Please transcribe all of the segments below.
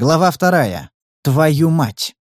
Глава вторая. Твою мать.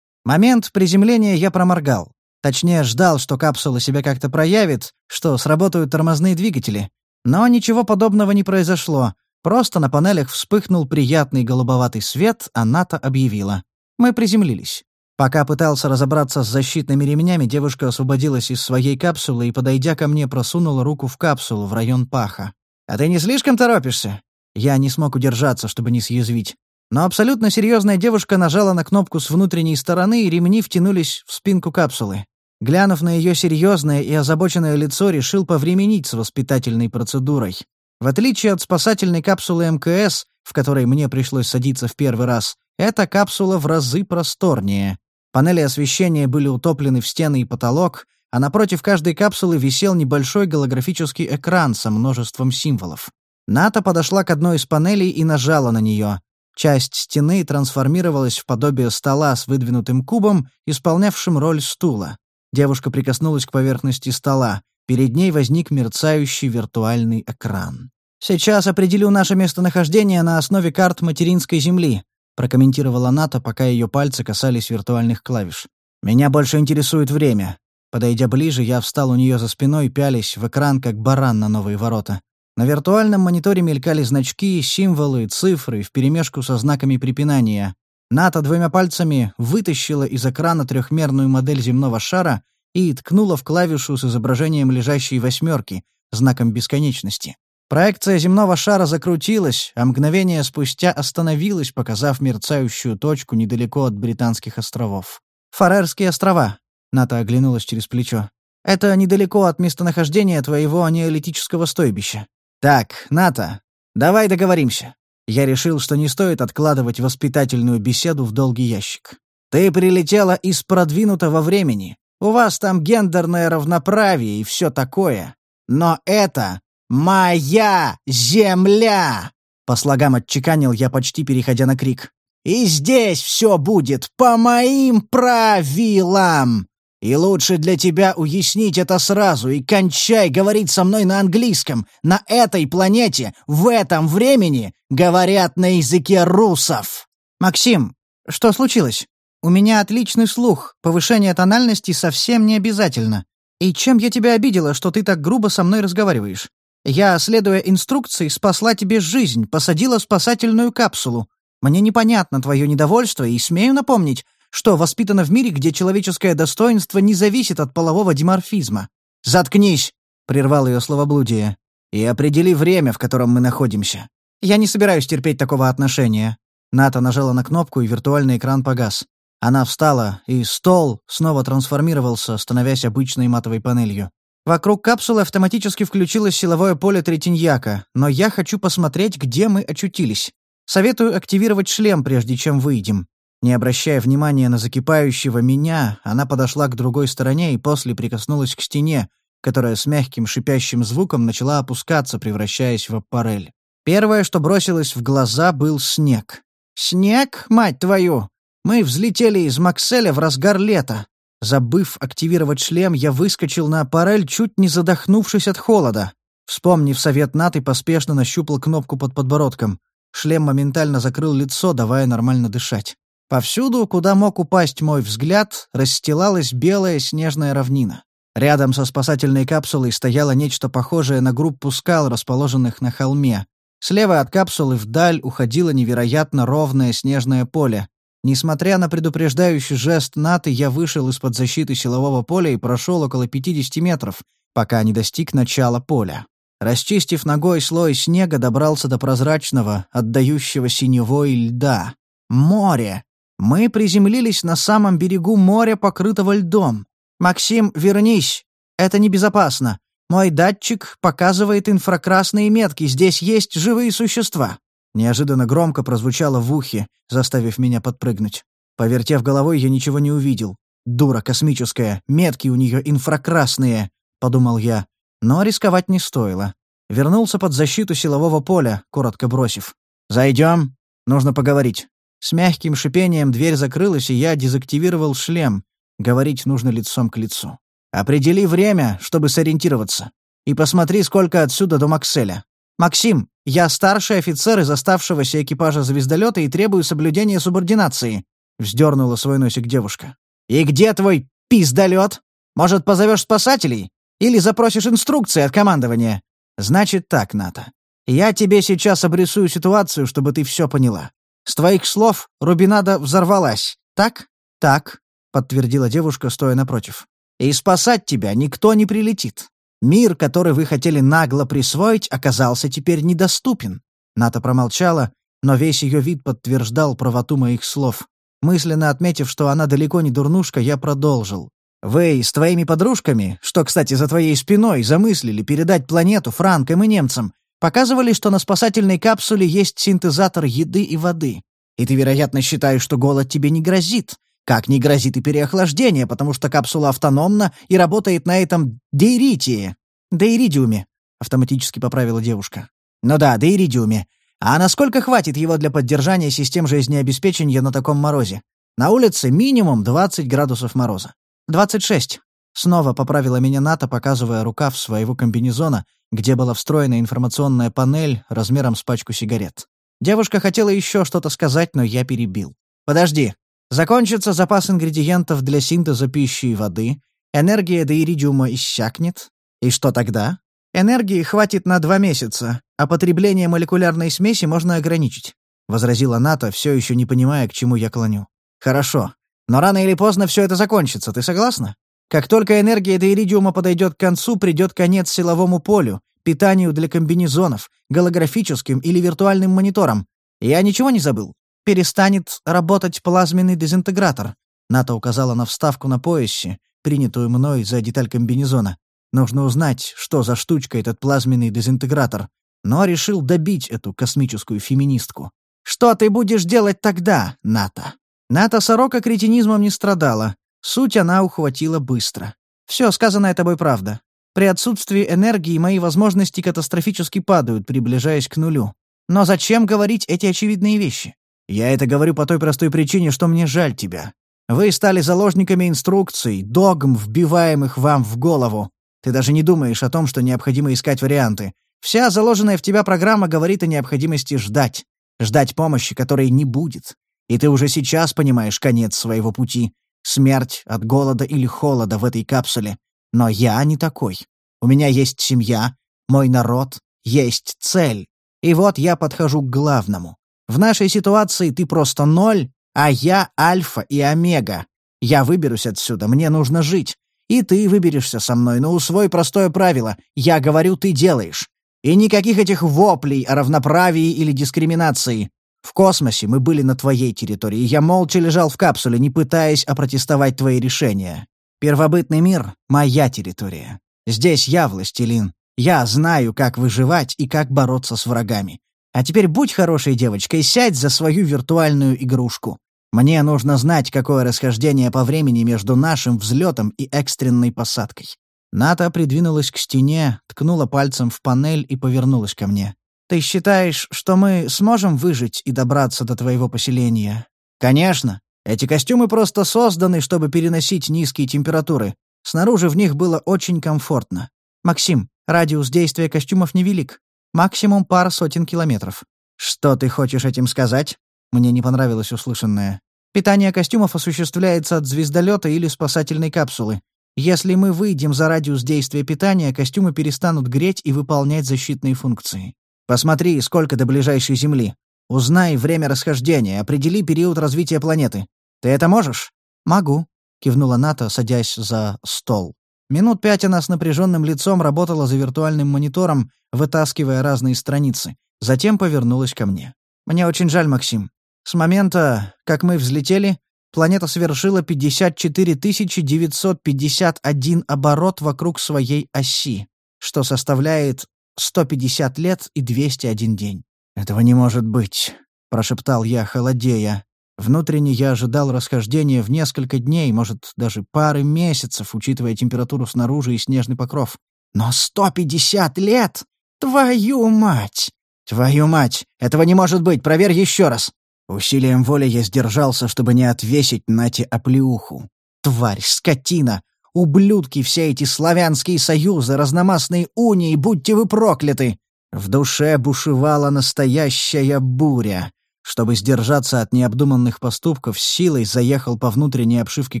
Момент приземления я проморгал. Точнее, ждал, что капсула себя как-то проявит, что сработают тормозные двигатели. Но ничего подобного не произошло. Просто на панелях вспыхнул приятный голубоватый свет, а НАТО объявила. Мы приземлились. Пока пытался разобраться с защитными ремнями, девушка освободилась из своей капсулы и, подойдя ко мне, просунула руку в капсулу в район паха. «А ты не слишком торопишься?» Я не смог удержаться, чтобы не съязвить. Но абсолютно серьезная девушка нажала на кнопку с внутренней стороны, и ремни втянулись в спинку капсулы. Глянув на ее серьезное и озабоченное лицо, решил повременить с воспитательной процедурой. В отличие от спасательной капсулы МКС, в которой мне пришлось садиться в первый раз, эта капсула в разы просторнее. Панели освещения были утоплены в стены и потолок, а напротив каждой капсулы висел небольшой голографический экран со множеством символов. Ната подошла к одной из панелей и нажала на нее. Часть стены трансформировалась в подобие стола с выдвинутым кубом, исполнявшим роль стула. Девушка прикоснулась к поверхности стола. Перед ней возник мерцающий виртуальный экран. «Сейчас определю наше местонахождение на основе карт материнской Земли», прокомментировала Ната, пока ее пальцы касались виртуальных клавиш. «Меня больше интересует время». Подойдя ближе, я встал у нее за спиной, пялись в экран, как баран на новые ворота. На виртуальном мониторе мелькали значки, символы, цифры вперемешку со знаками препинания. Ната двумя пальцами вытащила из экрана трехмерную модель земного шара и ткнула в клавишу с изображением лежащей восьмерки, знаком бесконечности. Проекция земного шара закрутилась, а мгновение спустя остановилась, показав мерцающую точку недалеко от Британских островов. «Фарерские острова», — Ната оглянулась через плечо. «Это недалеко от местонахождения твоего неолитического стойбища. «Так, Ната, давай договоримся». Я решил, что не стоит откладывать воспитательную беседу в долгий ящик. «Ты прилетела из продвинутого времени. У вас там гендерное равноправие и все такое. Но это моя земля!» По слогам отчеканил я, почти переходя на крик. «И здесь все будет по моим правилам!» И лучше для тебя уяснить это сразу и кончай говорить со мной на английском. На этой планете, в этом времени, говорят на языке русов. Максим, что случилось? У меня отличный слух, повышение тональности совсем не обязательно. И чем я тебя обидела, что ты так грубо со мной разговариваешь? Я, следуя инструкции, спасла тебе жизнь, посадила спасательную капсулу. Мне непонятно твое недовольство, и смею напомнить, что воспитана в мире, где человеческое достоинство не зависит от полового диморфизма. «Заткнись!» — прервал ее словоблудие. «И определи время, в котором мы находимся. Я не собираюсь терпеть такого отношения». Ната нажала на кнопку, и виртуальный экран погас. Она встала, и стол снова трансформировался, становясь обычной матовой панелью. Вокруг капсулы автоматически включилось силовое поле Третиньяка, но я хочу посмотреть, где мы очутились. Советую активировать шлем, прежде чем выйдем. Не обращая внимания на закипающего меня, она подошла к другой стороне и после прикоснулась к стене, которая с мягким шипящим звуком начала опускаться, превращаясь в аппарель. Первое, что бросилось в глаза, был снег. «Снег, мать твою! Мы взлетели из Макселя в разгар лета. Забыв активировать шлем, я выскочил на аппарель, чуть не задохнувшись от холода. Вспомнив совет Наты, поспешно нащупал кнопку под подбородком. Шлем моментально закрыл лицо, давая нормально дышать. Повсюду, куда мог упасть мой взгляд, расстилалась белая снежная равнина. Рядом со спасательной капсулой стояло нечто похожее на группу скал, расположенных на холме. Слева от капсулы вдаль уходило невероятно ровное снежное поле. Несмотря на предупреждающий жест НАТО, я вышел из-под защиты силового поля и прошел около 50 метров, пока не достиг начала поля. Расчистив ногой слой снега, добрался до прозрачного, отдающего синевой льда. Море! Мы приземлились на самом берегу моря, покрытого льдом. «Максим, вернись! Это небезопасно. Мой датчик показывает инфракрасные метки. Здесь есть живые существа». Неожиданно громко прозвучало в ухе, заставив меня подпрыгнуть. Повертев головой, я ничего не увидел. «Дура космическая, метки у нее инфракрасные», — подумал я. Но рисковать не стоило. Вернулся под защиту силового поля, коротко бросив. «Зайдем. Нужно поговорить». С мягким шипением дверь закрылась, и я дезактивировал шлем. Говорить нужно лицом к лицу. «Определи время, чтобы сориентироваться. И посмотри, сколько отсюда до Макселя. Максим, Я старший офицер из оставшегося экипажа звездолета и требую соблюдения субординации», — вздернула свой носик девушка. «И где твой пиздолет? Может, позовешь спасателей? Или запросишь инструкции от командования?» «Значит так, Ната. Я тебе сейчас обрисую ситуацию, чтобы ты все поняла. С твоих слов Рубинада взорвалась, так?» «Так», — подтвердила девушка, стоя напротив. «И спасать тебя никто не прилетит. Мир, который вы хотели нагло присвоить, оказался теперь недоступен». Ната промолчала, но весь ее вид подтверждал правоту моих слов. Мысленно отметив, что она далеко не дурнушка, я продолжил. «Вы с твоими подружками, что, кстати, за твоей спиной, замыслили передать планету франкам и немцам, показывали, что на спасательной капсуле есть синтезатор еды и воды. И ты, вероятно, считаешь, что голод тебе не грозит. Как не грозит и переохлаждение, потому что капсула автономна и работает на этом дейритии. Дейридиуме, автоматически поправила девушка. Ну да, дейридиуме. А насколько хватит его для поддержания систем жизнеобеспечения на таком морозе? На улице минимум 20 градусов мороза. 26. Снова поправила меня Ната, показывая рукав своего комбинезона, где была встроена информационная панель размером с пачку сигарет. Девушка хотела еще что-то сказать, но я перебил. «Подожди. Закончится запас ингредиентов для синтеза пищи и воды, энергия до иридиума иссякнет. И что тогда? Энергии хватит на два месяца, а потребление молекулярной смеси можно ограничить», — возразила Ната, все еще не понимая, к чему я клоню. «Хорошо. Но рано или поздно все это закончится, ты согласна? Как только энергия до иридиума подойдет к концу, придет конец силовому полю, питанию для комбинезонов, голографическим или виртуальным мониторам. Я ничего не забыл? перестанет работать плазменный дезинтегратор. Ната указала на вставку на поясе, принятую мной за деталь комбинезона. Нужно узнать, что за штучка этот плазменный дезинтегратор. Но решил добить эту космическую феминистку. «Что ты будешь делать тогда, Ната?» Ната Сорока кретинизмом не страдала. Суть она ухватила быстро. «Все сказанное тобой правда. При отсутствии энергии мои возможности катастрофически падают, приближаясь к нулю. Но зачем говорить эти очевидные вещи? Я это говорю по той простой причине, что мне жаль тебя. Вы стали заложниками инструкций, догм, вбиваемых вам в голову. Ты даже не думаешь о том, что необходимо искать варианты. Вся заложенная в тебя программа говорит о необходимости ждать. Ждать помощи, которой не будет. И ты уже сейчас понимаешь конец своего пути. Смерть от голода или холода в этой капсуле. Но я не такой. У меня есть семья, мой народ, есть цель. И вот я подхожу к главному. В нашей ситуации ты просто ноль, а я альфа и омега. Я выберусь отсюда, мне нужно жить. И ты выберешься со мной, но усвой простое правило. Я говорю, ты делаешь. И никаких этих воплей о равноправии или дискриминации. В космосе мы были на твоей территории. Я молча лежал в капсуле, не пытаясь опротестовать твои решения. Первобытный мир — моя территория. Здесь я властелин. Я знаю, как выживать и как бороться с врагами. А теперь будь хорошей девочкой, сядь за свою виртуальную игрушку. Мне нужно знать, какое расхождение по времени между нашим взлетом и экстренной посадкой». Ната придвинулась к стене, ткнула пальцем в панель и повернулась ко мне. «Ты считаешь, что мы сможем выжить и добраться до твоего поселения?» «Конечно. Эти костюмы просто созданы, чтобы переносить низкие температуры. Снаружи в них было очень комфортно. Максим, радиус действия костюмов невелик. Максимум пара сотен километров. Что ты хочешь этим сказать? Мне не понравилось услышанное. Питание костюмов осуществляется от звездолета или спасательной капсулы. Если мы выйдем за радиус действия питания, костюмы перестанут греть и выполнять защитные функции. Посмотри, сколько до ближайшей Земли. Узнай время расхождения, определи период развития планеты. Ты это можешь? Могу, кивнула Ната, садясь за стол. Минут пять она с напряженным лицом работала за виртуальным монитором, вытаскивая разные страницы. Затем повернулась ко мне. «Мне очень жаль, Максим. С момента, как мы взлетели, планета совершила 54 951 оборот вокруг своей оси, что составляет 150 лет и 201 день. «Этого не может быть», — прошептал я, холодея. Внутренне я ожидал расхождения в несколько дней, может, даже пары месяцев, учитывая температуру снаружи и снежный покров. Но сто пятьдесят лет? Твою мать! Твою мать! Этого не может быть! Проверь еще раз! Усилием воли я сдержался, чтобы не отвесить Нате оплеуху. Тварь, скотина! Ублюдки все эти славянские союзы, разномастные унии, будьте вы прокляты! В душе бушевала настоящая буря. Чтобы сдержаться от необдуманных поступков, силой заехал по внутренней обшивке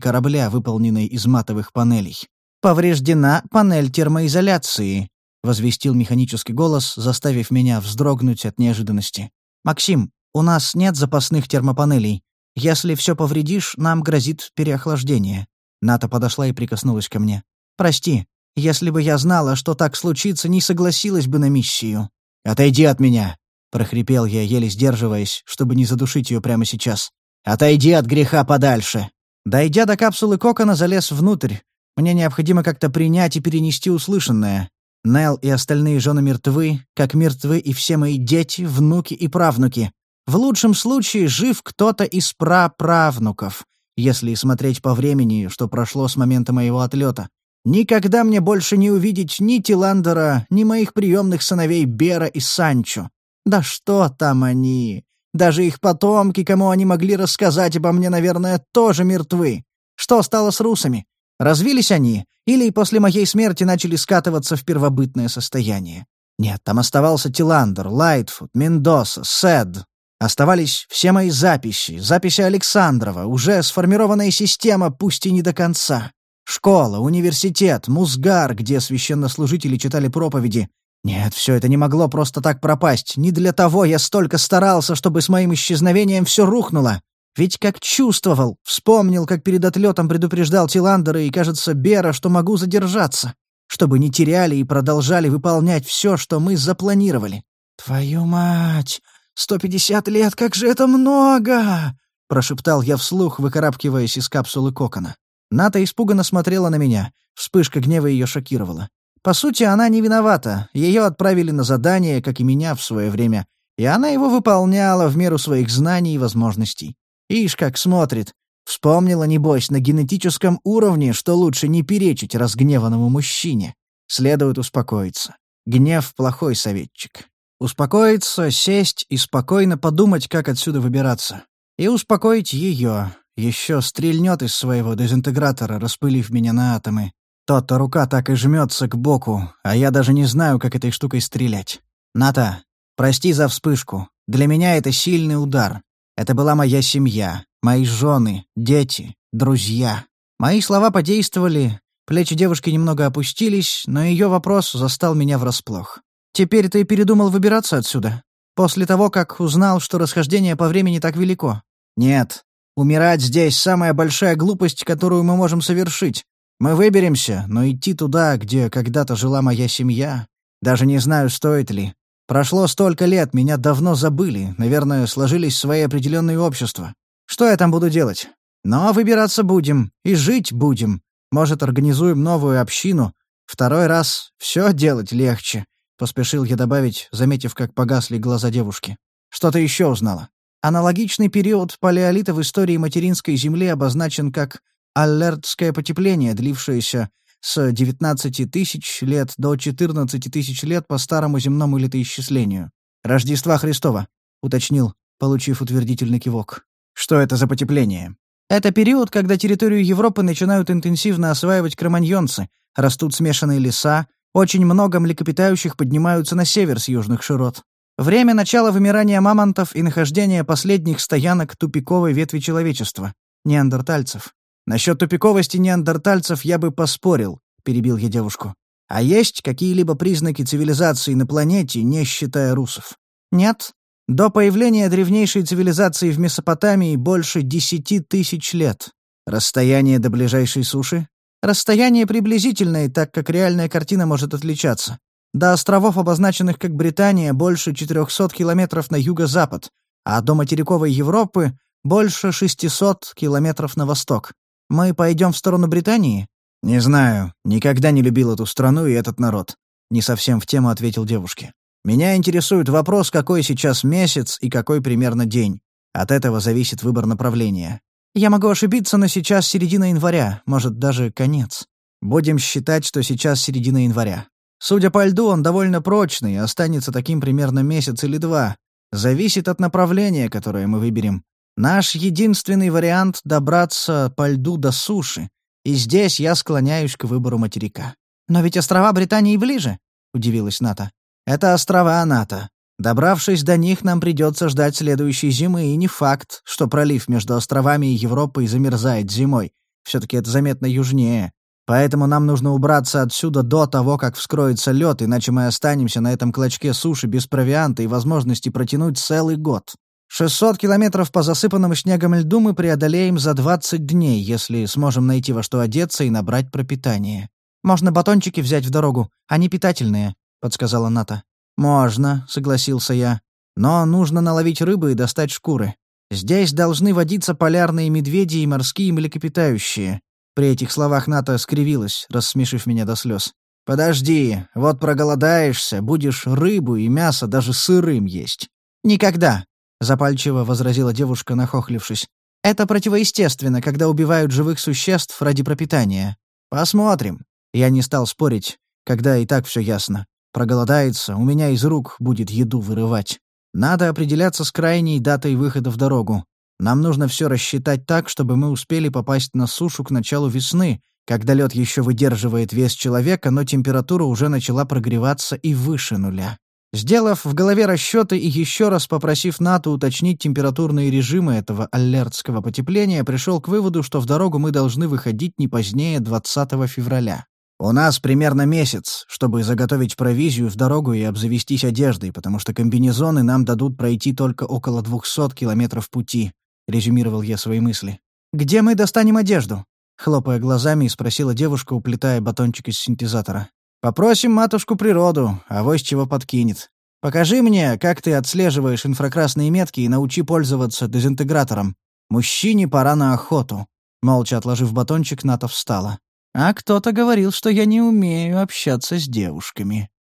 корабля, выполненной из матовых панелей. «Повреждена панель термоизоляции», — возвестил механический голос, заставив меня вздрогнуть от неожиданности. «Максим, у нас нет запасных термопанелей. Если все повредишь, нам грозит переохлаждение». Ната подошла и прикоснулась ко мне. «Прости, если бы я знала, что так случится, не согласилась бы на миссию». «Отойди от меня!» — прохрипел я, еле сдерживаясь, чтобы не задушить ее прямо сейчас. «Отойди от греха подальше!» Дойдя до капсулы кокона, залез внутрь. Мне необходимо как-то принять и перенести услышанное. Нел и остальные жены мертвы, как мертвы и все мои дети, внуки и правнуки. В лучшем случае жив кто-то из праправнуков, если смотреть по времени, что прошло с момента моего отлета. Никогда мне больше не увидеть ни Тиландера, ни моих приемных сыновей Бера и Санчо. Да что там они? Даже их потомки, кому они могли рассказать обо мне, наверное, тоже мертвы. Что стало с русами? Развились они? Или после моей смерти начали скатываться в первобытное состояние? Нет, там оставался Тиландер, Лайтфуд, Мендоса, Сед. Оставались все мои записи, записи Александрова, уже сформированная система, пусть и не до конца. Школа, университет, музгар, где священнослужители читали проповеди. Нет, все это не могло просто так пропасть. Не для того я столько старался, чтобы с моим исчезновением все рухнуло. Ведь как чувствовал, вспомнил, как перед отлетом предупреждал Тиландера и, кажется, Бера, что могу задержаться, чтобы не теряли и продолжали выполнять все, что мы запланировали. «Твою мать! Сто пятьдесят лет, как же это много!» — прошептал я вслух, выкарабкиваясь из капсулы кокона. Ната испуганно смотрела на меня. Вспышка гнева ее шокировала. По сути, она не виновата. Ее отправили на задание, как и меня в свое время. И она его выполняла в меру своих знаний и возможностей. Ишь, как смотрит. Вспомнила, небось, на генетическом уровне, что лучше не перечить разгневанному мужчине. Следует успокоиться. Гнев — плохой советчик. Успокоиться, сесть и спокойно подумать, как отсюда выбираться. И успокоить ее, еще стрельнет из своего дезинтегратора, распылив меня на атомы. Тот-то рука так и жмется к боку, а я даже не знаю, как этой штукой стрелять. Ната, прости за вспышку. Для меня это сильный удар. Это была моя семья, мои жены, дети, друзья. Мои слова подействовали, плечи девушки немного опустились, но ее вопрос застал меня врасплох. «Теперь ты передумал выбираться отсюда? После того, как узнал, что расхождение по времени так велико?» «Нет, Умирать здесь — самая большая глупость, которую мы можем совершить. Мы выберемся, но идти туда, где когда-то жила моя семья, даже не знаю, стоит ли. Прошло столько лет, меня давно забыли, наверное, сложились свои определенные общества. Что я там буду делать? Но выбираться будем, и жить будем. Может, организуем новую общину. Второй раз все делать легче», — поспешил я добавить, заметив, как погасли глаза девушки. «Что-то еще узнала?» Аналогичный период палеолита в истории материнской Земли обозначен как Аллертское потепление, длившееся с 19 тысяч лет до 14 тысяч лет по старому земному летоисчислению. «Рождества Христова», — уточнил, получив утвердительный кивок. «Что это за потепление?» «Это период, когда территорию Европы начинают интенсивно осваивать кроманьонцы, растут смешанные леса, очень много млекопитающих поднимаются на север с южных широт. Время начала вымирания мамонтов и нахождения последних стоянок тупиковой ветви человечества — неандертальцев. Насчет тупиковости неандертальцев я бы поспорил, — перебил я девушку. А есть какие-либо признаки цивилизации на планете, не считая русов? Нет. До появления древнейшей цивилизации в Месопотамии больше десяти тысяч лет. Расстояние до ближайшей суши? Расстояние приблизительное, так как реальная картина может отличаться. До островов, обозначенных как Британия, больше 400 километров на юго-запад, а до материковой Европы — больше 600 километров на восток. Мы пойдем в сторону Британии? Не знаю. Никогда не любил эту страну и этот народ. Не совсем в тему ответил девушке. Меня интересует вопрос, какой сейчас месяц и какой примерно день. От этого зависит выбор направления. Я могу ошибиться, но сейчас середина января, может, даже конец. Будем считать, что сейчас середина января. Судя по льду, он довольно прочный, останется таким примерно месяц или два. Зависит от направления, которое мы выберем. Наш единственный вариант — добраться по льду до суши. И здесь я склоняюсь к выбору материка. «Но ведь острова Британии ближе», — удивилась Ната. Это острова НАТО. Добравшись до них, нам придется ждать следующей зимы, и не факт, что пролив между островами и Европой замерзает зимой. Все-таки это заметно южнее. Поэтому нам нужно убраться отсюда до того, как вскроется лед, иначе мы останемся на этом клочке суши без провианта и возможности протянуть целый год. 600 километров по засыпанному снегом льду мы преодолеем за 20 дней, если сможем найти во что одеться и набрать пропитание. Можно батончики взять в дорогу, они питательные», — подсказала Ната. «Можно», — согласился я. «Но нужно наловить рыбы и достать шкуры. Здесь должны водиться полярные медведи и морские млекопитающие». При этих словах Ната скривилась, рассмешив меня до слез. «Подожди, вот проголодаешься, будешь рыбу и мясо даже сырым есть». «Никогда», — запальчиво возразила девушка, нахохлившись. «Это противоестественно, когда убивают живых существ ради пропитания. Посмотрим». Я не стал спорить, когда и так все ясно. Проголодается, у меня из рук будет еду вырывать. Надо определяться с крайней датой выхода в дорогу. Нам нужно все рассчитать так, чтобы мы успели попасть на сушу к началу весны, когда лед еще выдерживает вес человека, но температура уже начала прогреваться и выше нуля. Сделав в голове расчеты и еще раз попросив НАТО уточнить температурные режимы этого аллертского потепления, пришел к выводу, что в дорогу мы должны выходить не позднее 20 февраля. У нас примерно месяц, чтобы заготовить провизию в дорогу и обзавестись одеждой, потому что комбинезоны нам дадут пройти только около 200 километров пути», — резюмировал я свои мысли. «Где мы достанем одежду?» — хлопая глазами, спросила девушка, уплетая батончик из синтезатора. «Попросим матушку природу, а вось чего подкинет. Покажи мне, как ты отслеживаешь инфракрасные метки и научи пользоваться дезинтегратором. Мужчине пора на охоту». Молча отложив батончик, Ната встала. А кто-то говорил, что я не умею общаться с девушками.